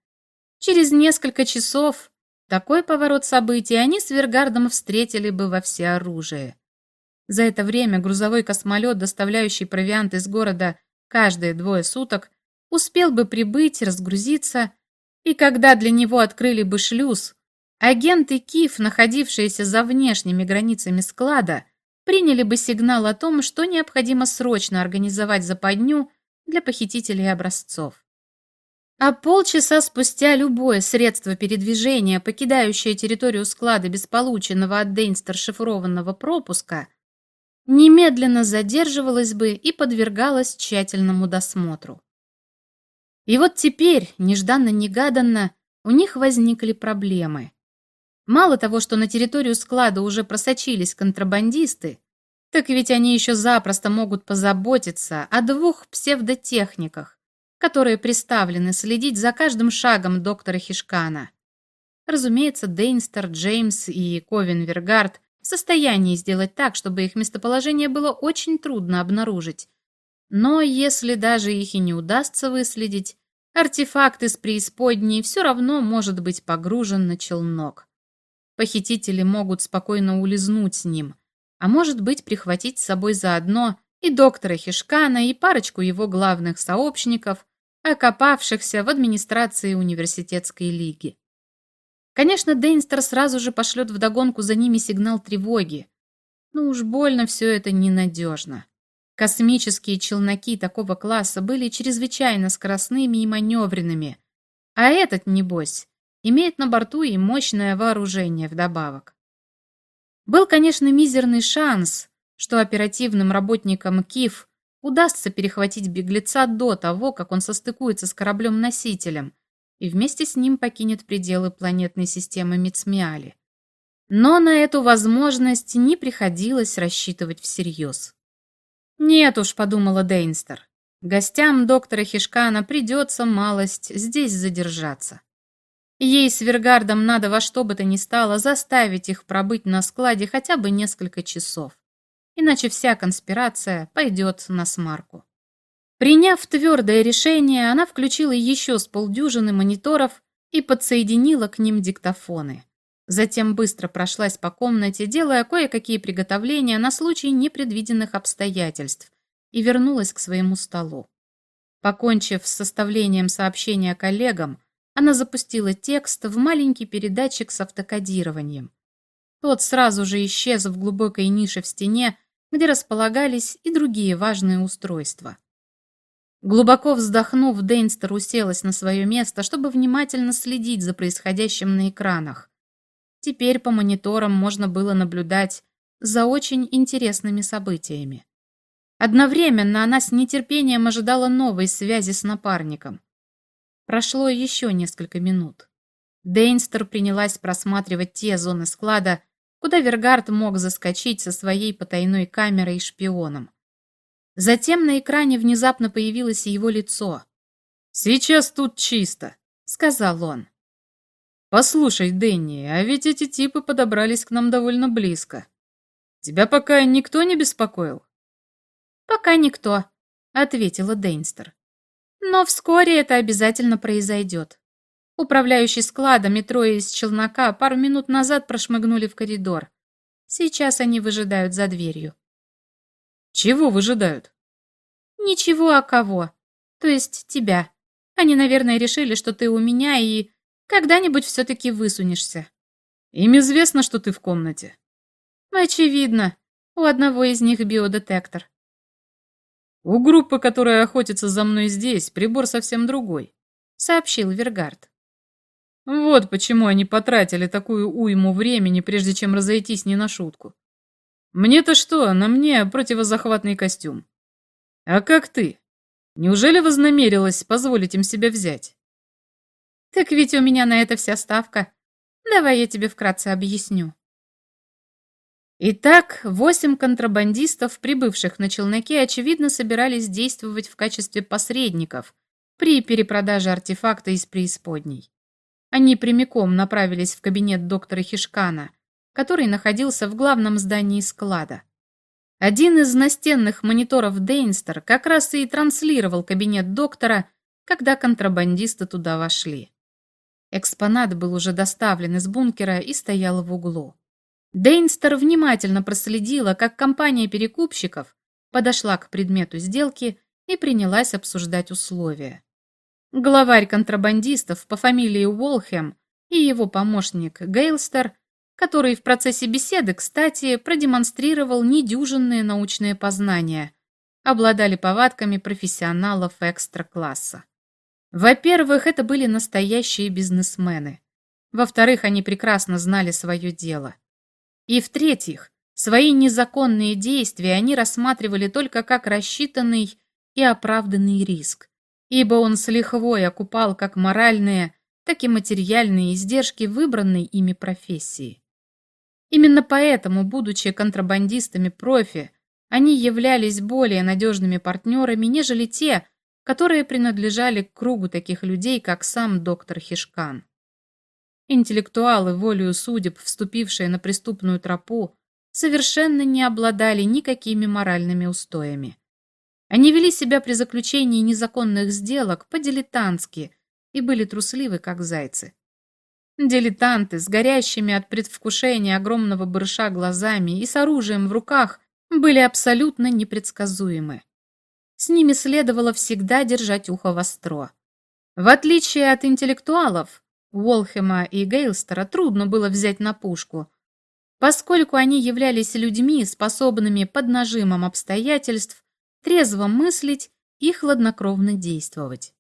Через несколько часов такой поворот событий они с Вергардом встретили бы во всеоружие. За это время грузовой космолет, доставляющий провиант из города каждые двое суток, успел бы прибыть, разгрузиться и когда для него открыли бы шлюз, агенты КИФ, находившиеся за внешними границами склада, приняли бы сигнал о том, что необходимо срочно организовать западню для похитителей образцов. А полчаса спустя любое средство передвижения, покидающее территорию склада без полученного от Дейнстер шифрованного пропуска, немедленно задерживалось бы и подвергалось тщательному досмотру. И вот теперь, нежданно-негаданно, у них возникли проблемы. Мало того, что на территорию склада уже просочились контрабандисты, так ведь они еще запросто могут позаботиться о двух псевдотехниках, которые приставлены следить за каждым шагом доктора Хишкана. Разумеется, Дейнстер, Джеймс и Ковин Вергард в состоянии сделать так, чтобы их местоположение было очень трудно обнаружить, но если даже их и не удастся выследить, артефакт из преисподней все равно может быть погружен на челнок. Похитители могут спокойно улизнуть с ним, а может быть прихватить с собой заодно и доктора Хишкана, и парочку его главных сообщников, окопавшихся в администрации университетской лиги. Конечно, Дейнстер сразу же пошлет вдогонку за ними сигнал тревоги, но уж больно все это ненадежно. Космические челноки такого класса были чрезвычайно скоростными и маневренными, а этот, небось, имеет на борту и мощное вооружение вдобавок. Был, конечно, мизерный шанс, что оперативным работникам КИФ удастся перехватить беглеца до того, как он состыкуется с кораблем-носителем и вместе с ним покинет пределы планетной системы Мицмиали. Но на эту возможность не приходилось рассчитывать всерьез. «Нет уж», — подумала Дейнстер, — «гостям доктора Хишкана придется малость здесь задержаться. Ей с Вергардом надо во что бы то ни стало заставить их пробыть на складе хотя бы несколько часов, иначе вся конспирация пойдет на смарку». Приняв твердое решение, она включила еще с полдюжины мониторов и подсоединила к ним диктофоны. Затем быстро прошлась по комнате, делая кое-какие приготовления на случай непредвиденных обстоятельств, и вернулась к своему столу. Покончив с составлением сообщения коллегам, она запустила текст в маленький передатчик с автокодированием. Тот сразу же исчез в глубокой нише в стене, где располагались и другие важные устройства. Глубоко вздохнув, Дейнстер уселась на свое место, чтобы внимательно следить за происходящим на экранах. Теперь по мониторам можно было наблюдать за очень интересными событиями. Одновременно она с нетерпением ожидала новой связи с напарником. Прошло еще несколько минут. Дейнстер принялась просматривать те зоны склада, куда Вергард мог заскочить со своей потайной камерой и шпионом. Затем на экране внезапно появилось его лицо. «Сейчас тут чисто», — сказал он. «Послушай, Дэнни, а ведь эти типы подобрались к нам довольно близко. Тебя пока никто не беспокоил?» «Пока никто», — ответила Дейнстер. «Но вскоре это обязательно произойдет. Управляющий складом и трое из челнока пару минут назад прошмыгнули в коридор. Сейчас они выжидают за дверью». «Чего выжидают?» «Ничего, а кого? То есть тебя. Они, наверное, решили, что ты у меня и когда-нибудь все-таки высунешься». «Им известно, что ты в комнате?» «Очевидно. У одного из них биодетектор». «У группы, которая охотится за мной здесь, прибор совсем другой», — сообщил Вергард. «Вот почему они потратили такую уйму времени, прежде чем разойтись не на шутку. Мне-то что, на мне противозахватный костюм. А как ты? Неужели вознамерилась позволить им себя взять? Так ведь у меня на это вся ставка. Давай я тебе вкратце объясню. Итак, восемь контрабандистов, прибывших на челноке, очевидно собирались действовать в качестве посредников при перепродаже артефакта из преисподней. Они прямиком направились в кабинет доктора Хишкана, который находился в главном здании склада. Один из настенных мониторов Дейнстер как раз и транслировал кабинет доктора, когда контрабандисты туда вошли. Экспонат был уже доставлен из бункера и стоял в углу. Дейнстер внимательно проследила, как компания перекупщиков подошла к предмету сделки и принялась обсуждать условия. Главарь контрабандистов по фамилии Уолхэм и его помощник Гейлстер – который в процессе беседы, кстати, продемонстрировал недюжинные научные познания, обладали повадками профессионалов экстра-класса. Во-первых, это были настоящие бизнесмены. Во-вторых, они прекрасно знали свое дело. И в-третьих, свои незаконные действия они рассматривали только как рассчитанный и оправданный риск, ибо он с лихвой окупал как моральные, так и материальные издержки выбранной ими профессии. Именно поэтому, будучи контрабандистами профи, они являлись более надежными партнерами, нежели те, которые принадлежали к кругу таких людей, как сам доктор Хишкан. Интеллектуалы, волею судеб, вступившие на преступную тропу, совершенно не обладали никакими моральными устоями. Они вели себя при заключении незаконных сделок по-дилетантски и были трусливы, как зайцы. Дилетанты с горящими от предвкушения огромного барыша глазами и с оружием в руках были абсолютно непредсказуемы. С ними следовало всегда держать ухо востро. В отличие от интеллектуалов, Уолхема и Гейлстера трудно было взять на пушку, поскольку они являлись людьми, способными под нажимом обстоятельств трезво мыслить и хладнокровно действовать.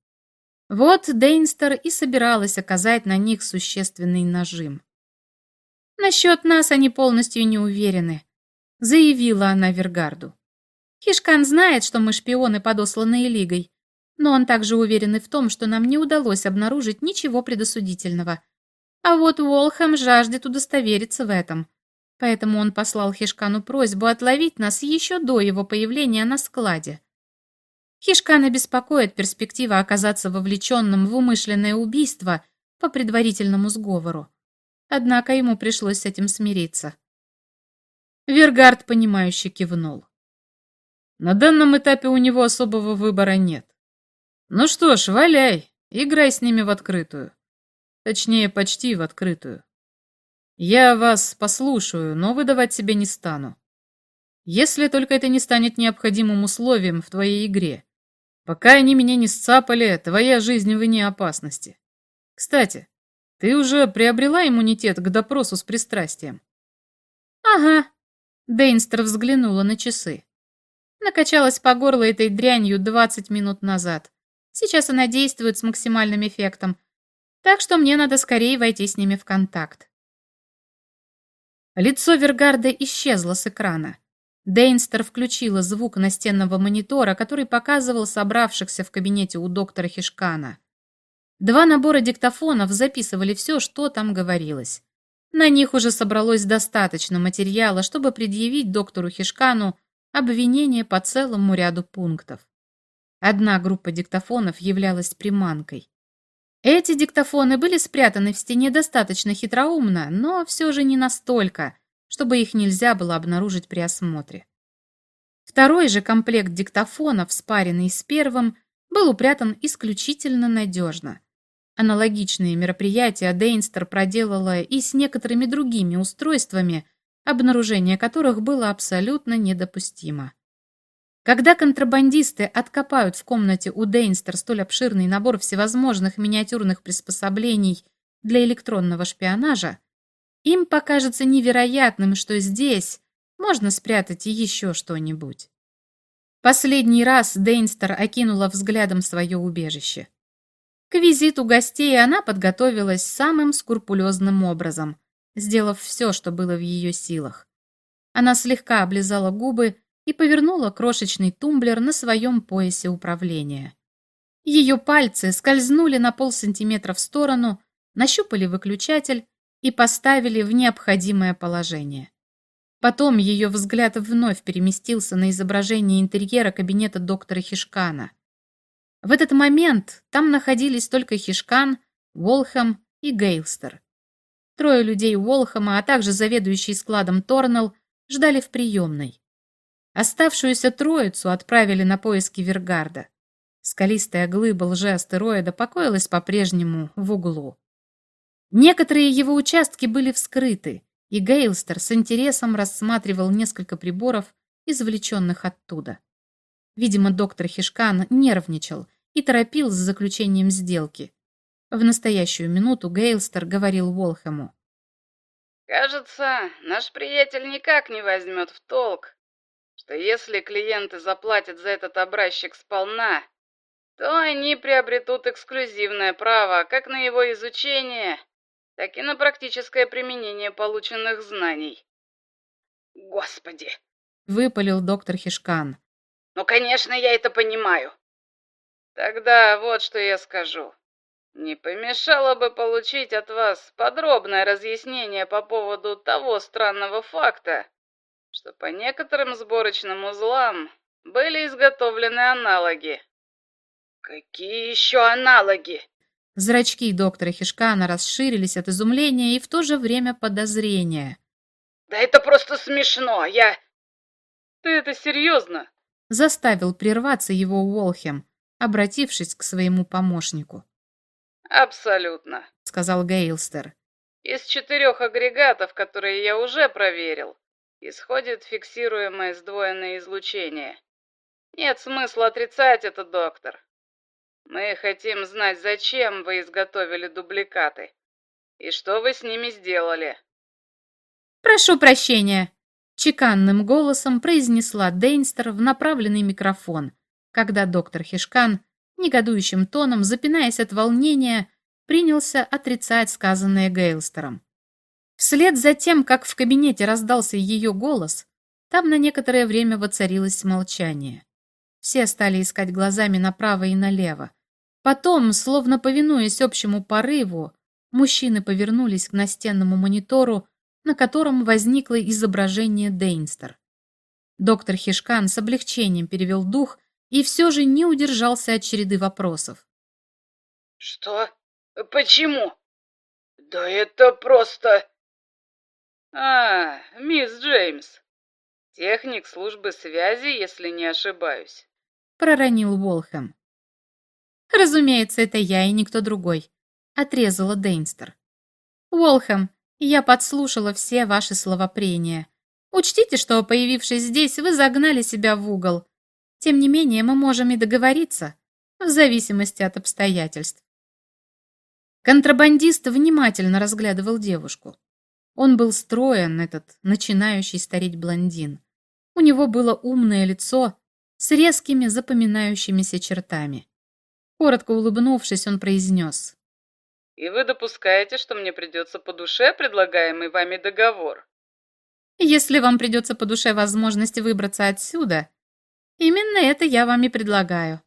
Вот Дейнстер и собиралась оказать на них существенный нажим. «Насчет нас они полностью не уверены», — заявила она Вергарду. «Хишкан знает, что мы шпионы, подосланные Лигой, но он также уверен и в том, что нам не удалось обнаружить ничего предосудительного. А вот Уолхэм жаждет удостовериться в этом, поэтому он послал Хишкану просьбу отловить нас еще до его появления на складе. Хишкана беспокоит перспектива оказаться вовлеченным в умышленное убийство по предварительному сговору. Однако ему пришлось с этим смириться. Вергард, понимающе кивнул. На данном этапе у него особого выбора нет. Ну что ж, валяй, играй с ними в открытую. Точнее, почти в открытую. Я вас послушаю, но выдавать себе не стану. Если только это не станет необходимым условием в твоей игре. Пока они меня не сцапали, твоя жизнь вне опасности. Кстати, ты уже приобрела иммунитет к допросу с пристрастием? Ага. Дейнстер взглянула на часы. Накачалась по горло этой дрянью 20 минут назад. Сейчас она действует с максимальным эффектом, так что мне надо скорее войти с ними в контакт. Лицо Вергарда исчезло с экрана. Дейнстер включила звук настенного монитора, который показывал собравшихся в кабинете у доктора Хишкана. Два набора диктофонов записывали все, что там говорилось. На них уже собралось достаточно материала, чтобы предъявить доктору Хишкану обвинение по целому ряду пунктов. Одна группа диктофонов являлась приманкой. Эти диктофоны были спрятаны в стене достаточно хитроумно, но все же не настолько, чтобы их нельзя было обнаружить при осмотре. Второй же комплект диктофонов, спаренный с первым, был упрятан исключительно надежно. Аналогичные мероприятия Дейнстер проделала и с некоторыми другими устройствами, обнаружение которых было абсолютно недопустимо. Когда контрабандисты откопают в комнате у Дейнстер столь обширный набор всевозможных миниатюрных приспособлений для электронного шпионажа, им покажется невероятным, что здесь можно спрятать еще что-нибудь. Последний раз Дейнстер окинула взглядом свое убежище. К визиту гостей она подготовилась самым скрупулезным образом, сделав все, что было в ее силах. Она слегка облизала губы и повернула крошечный тумблер на своем поясе управления. Ее пальцы скользнули на полсантиметра в сторону, нащупали выключатель и поставили в необходимое положение. Потом ее взгляд вновь переместился на изображение интерьера кабинета доктора Хишкана. В этот момент там находились только Хишкан, Волхэм и Гейлстер. Трое людей Уолхэма, а также заведующий складом Торнелл, ждали в приемной. Оставшуюся троицу отправили на поиски Вергарда. Скалистая глыба лжеастероида покоилась по-прежнему в углу. Некоторые его участки были вскрыты, и Гейлстер с интересом рассматривал несколько приборов, извлеченных оттуда. Видимо, доктор Хишкан нервничал и торопил с заключением сделки. В настоящую минуту Гейлстер говорил Волхэму. «Кажется, наш приятель никак не возьмет в толк, что если клиенты заплатят за этот образчик сполна, то они приобретут эксклюзивное право как на его изучение, так и на практическое применение полученных знаний. Господи! Выпалил доктор Хишкан. Ну, конечно, я это понимаю. Тогда вот что я скажу. Не помешало бы получить от вас подробное разъяснение по поводу того странного факта, что по некоторым сборочным узлам были изготовлены аналоги. Какие еще аналоги? Зрачки доктора Хишкана расширились от изумления и в то же время подозрения. Да это просто смешно. Я Ты это серьезно? Заставил прерваться его Уолхем обратившись к своему помощнику. «Абсолютно», — сказал Гейлстер. «Из четырех агрегатов, которые я уже проверил, исходит фиксируемое сдвоенное излучение. Нет смысла отрицать это, доктор. Мы хотим знать, зачем вы изготовили дубликаты и что вы с ними сделали». «Прошу прощения», — чеканным голосом произнесла Дейнстер в направленный микрофон — когда доктор Хишкан, негодующим тоном, запинаясь от волнения, принялся отрицать сказанное Гейлстером. Вслед за тем, как в кабинете раздался ее голос, там на некоторое время воцарилось молчание. Все стали искать глазами направо и налево. Потом, словно повинуясь общему порыву, мужчины повернулись к настенному монитору, на котором возникло изображение Дейнстер. Доктор Хишкан с облегчением перевел дух и все же не удержался от череды вопросов. «Что? Почему? Да это просто...» «А, мисс Джеймс, Техник службы связи, если не ошибаюсь. Проронил Волхэм. Разумеется, это я и никто другой. Отрезала Дейнстер. Волхэм, я подслушала все ваши словопрения. Учтите, что, появившись здесь, вы загнали себя в угол. Тем не менее, мы можем и договориться, в зависимости от обстоятельств. Контрабандист внимательно разглядывал девушку. Он был строен, этот начинающий стареть блондин. У него было умное лицо с резкими запоминающимися чертами. Коротко улыбнувшись, он произнес. «И вы допускаете, что мне придется по душе предлагаемый вами договор?» «Если вам придется по душе возможность выбраться отсюда, именно это я вам и предлагаю».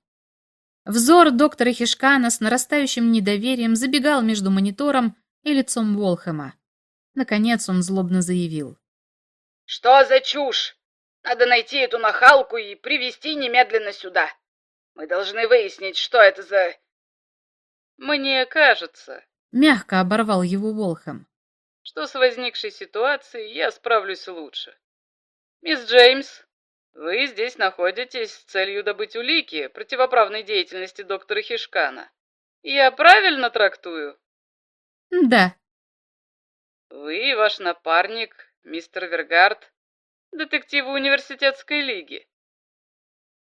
Взор доктора Хишкана с нарастающим недоверием забегал между монитором и лицом Волхэма. Наконец он злобно заявил. «Что за чушь? Надо найти эту нахалку и привести немедленно сюда. Мы должны выяснить, что это за...» «Мне кажется...» — мягко оборвал его Волхэм. «Что с возникшей ситуацией я справлюсь лучше. Мисс Джеймс, вы здесь находитесь с целью добыть улики противоправной деятельности доктора Хишкана. Я правильно трактую?» «Да», вы и ваш напарник, мистер Вергард, детективы университетской лиги.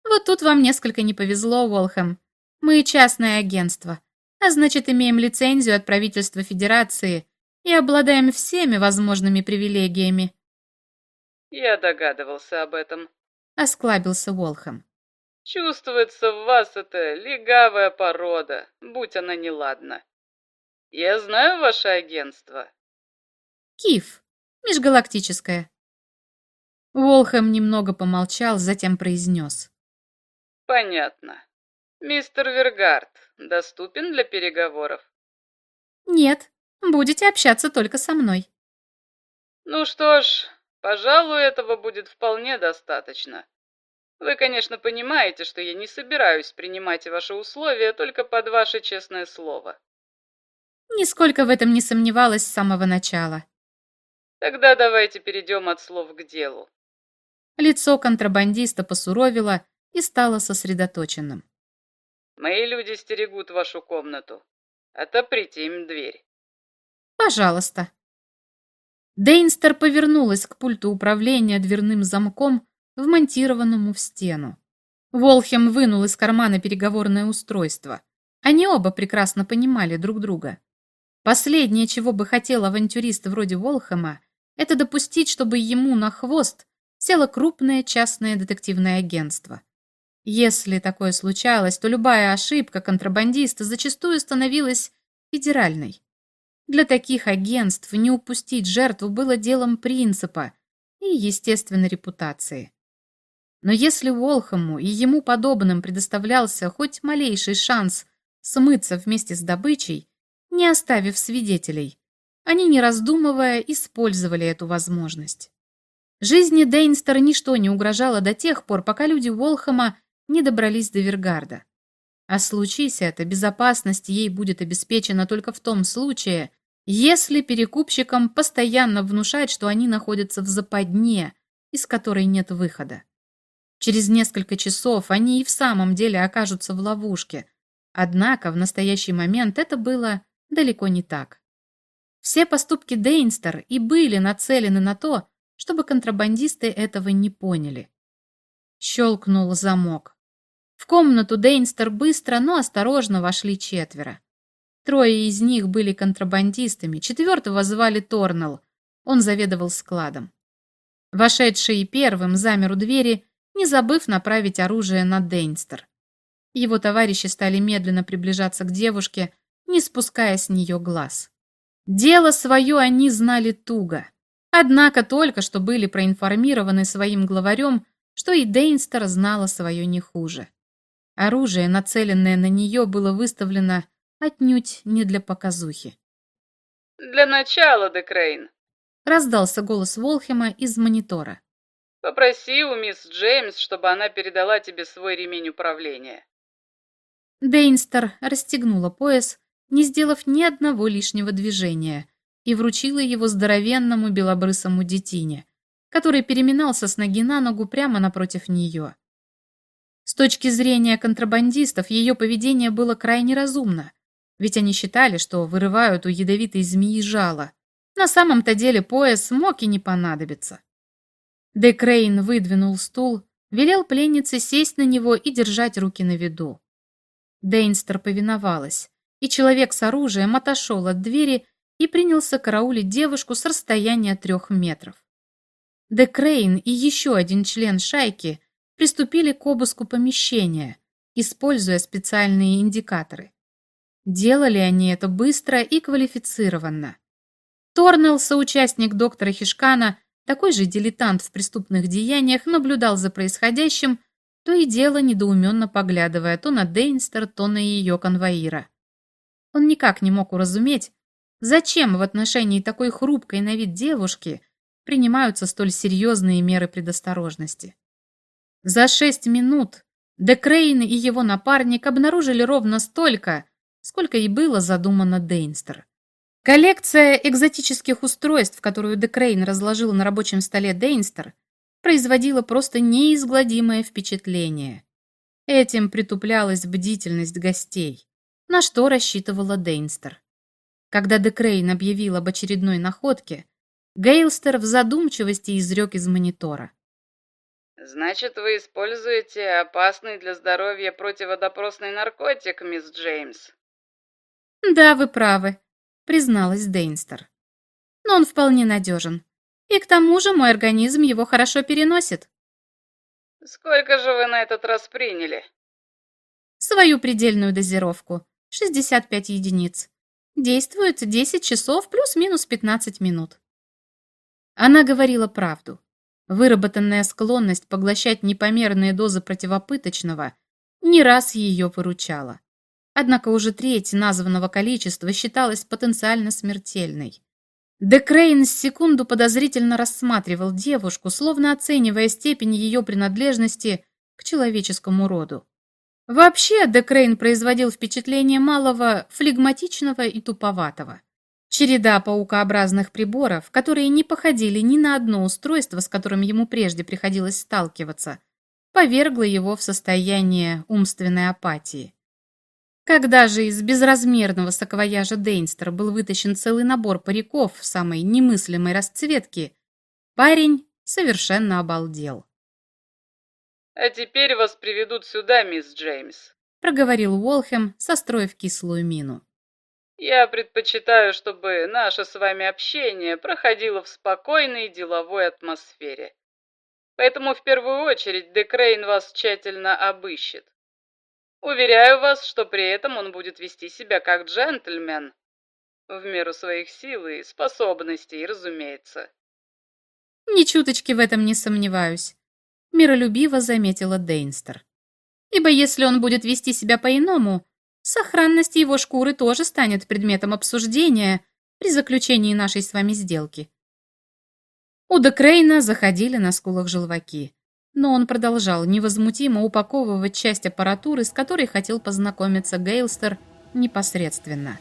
Вот тут вам несколько не повезло, Уолхэм. Мы частное агентство, а значит, имеем лицензию от правительства Федерации и обладаем всеми возможными привилегиями. Я догадывался об этом. Осклабился Уолхэм. Чувствуется в вас эта легавая порода, будь она неладна. Я знаю ваше агентство. Киф. Межгалактическая. Волхэм немного помолчал, затем произнес. Понятно. Мистер Вергард доступен для переговоров? Нет, будете общаться только со мной. Ну что ж, пожалуй, этого будет вполне достаточно. Вы, конечно, понимаете, что я не собираюсь принимать ваши условия только под ваше честное слово. Нисколько в этом не сомневалась с самого начала. Тогда давайте перейдем от слов к делу. Лицо контрабандиста посуровило и стало сосредоточенным. Мои люди стерегут вашу комнату. Отоприте им дверь. Пожалуйста. Дейнстер повернулась к пульту управления дверным замком, вмонтированному в стену. Волхем вынул из кармана переговорное устройство. Они оба прекрасно понимали друг друга. Последнее, чего бы хотел авантюрист вроде Волхема, это допустить, чтобы ему на хвост село крупное частное детективное агентство. Если такое случалось, то любая ошибка контрабандиста зачастую становилась федеральной. Для таких агентств не упустить жертву было делом принципа и, естественно, репутации. Но если Волхому и ему подобным предоставлялся хоть малейший шанс смыться вместе с добычей, не оставив свидетелей, они, не раздумывая, использовали эту возможность. Жизни Дейнстер ничто не угрожало до тех пор, пока люди Волхама не добрались до Вергарда. А случись это, безопасность ей будет обеспечена только в том случае, если перекупщикам постоянно внушать, что они находятся в западне, из которой нет выхода. Через несколько часов они и в самом деле окажутся в ловушке. Однако в настоящий момент это было далеко не так. Все поступки Дейнстер и были нацелены на то, чтобы контрабандисты этого не поняли. Щелкнул замок. В комнату Дейнстер быстро, но осторожно вошли четверо. Трое из них были контрабандистами, четвертого звали Торнелл, он заведовал складом. Вошедший первым замер у двери, не забыв направить оружие на Дейнстер. Его товарищи стали медленно приближаться к девушке, не спуская с нее глаз. Дело свое они знали туго. Однако только что были проинформированы своим главарем, что и Дейнстер знала свое не хуже. Оружие, нацеленное на нее, было выставлено отнюдь не для показухи. «Для начала, Декрейн», — раздался голос Волхема из монитора. «Попроси у мисс Джеймс, чтобы она передала тебе свой ремень управления». Дейнстер расстегнула пояс, не сделав ни одного лишнего движения, и вручила его здоровенному белобрысому детине, который переминался с ноги на ногу прямо напротив нее. С точки зрения контрабандистов ее поведение было крайне разумно, ведь они считали, что вырывают у ядовитой змеи жало. На самом-то деле пояс мог и не понадобиться. Декрейн выдвинул стул, велел пленнице сесть на него и держать руки на виду. Дейнстер повиновалась, и человек с оружием отошел от двери и принялся караулить девушку с расстояния трех метров. Декрейн и еще один член шайки приступили к обыску помещения, используя специальные индикаторы. Делали они это быстро и квалифицированно. Торнелл, соучастник доктора Хишкана, такой же дилетант в преступных деяниях, наблюдал за происходящим, то и дело недоуменно поглядывая то на Дейнстер, то на ее конвоира. Он никак не мог уразуметь, зачем в отношении такой хрупкой на вид девушки принимаются столь серьезные меры предосторожности. За шесть минут Декрейн и его напарник обнаружили ровно столько, сколько и было задумано Дейнстер. Коллекция экзотических устройств, которую Декрейн разложил на рабочем столе Дейнстер, производила просто неизгладимое впечатление. Этим притуплялась бдительность гостей, на что рассчитывала Дейнстер. Когда Декрейн объявил об очередной находке, Гейлстер в задумчивости изрек из монитора. Значит, вы используете опасный для здоровья противодопросный наркотик, мисс Джеймс? Да, вы правы, призналась Дейнстер. Но он вполне надежен. И к тому же мой организм его хорошо переносит. Сколько же вы на этот раз приняли? Свою предельную дозировку. 65 единиц. Действует 10 часов плюс-минус 15 минут. Она говорила правду. Выработанная склонность поглощать непомерные дозы противопыточного не раз ее выручала. Однако уже треть названного количества считалась потенциально смертельной. Декрейн секунду подозрительно рассматривал девушку, словно оценивая степень ее принадлежности к человеческому роду. Вообще, Декрейн производил впечатление малого, флегматичного и туповатого. Череда паукообразных приборов, которые не походили ни на одно устройство, с которым ему прежде приходилось сталкиваться, повергла его в состояние умственной апатии. Когда же из безразмерного саквояжа Дейнстера был вытащен целый набор париков самой немыслимой расцветки, парень совершенно обалдел. «А теперь вас приведут сюда, мисс Джеймс», — проговорил Уолхэм, состроив кислую мину. Я предпочитаю, чтобы наше с вами общение проходило в спокойной деловой атмосфере. Поэтому в первую очередь Декрейн вас тщательно обыщет. Уверяю вас, что при этом он будет вести себя как джентльмен, в меру своих сил и способностей, разумеется. Ни чуточки в этом не сомневаюсь, миролюбиво заметила Дейнстер. Ибо если он будет вести себя по-иному, Сохранность его шкуры тоже станет предметом обсуждения при заключении нашей с вами сделки. У Декрейна заходили на скулах желваки, но он продолжал невозмутимо упаковывать часть аппаратуры, с которой хотел познакомиться Гейлстер непосредственно.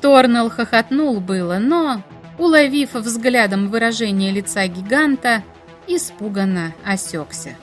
Торнелл хохотнул было, но, уловив взглядом выражение лица гиганта, испуганно осекся.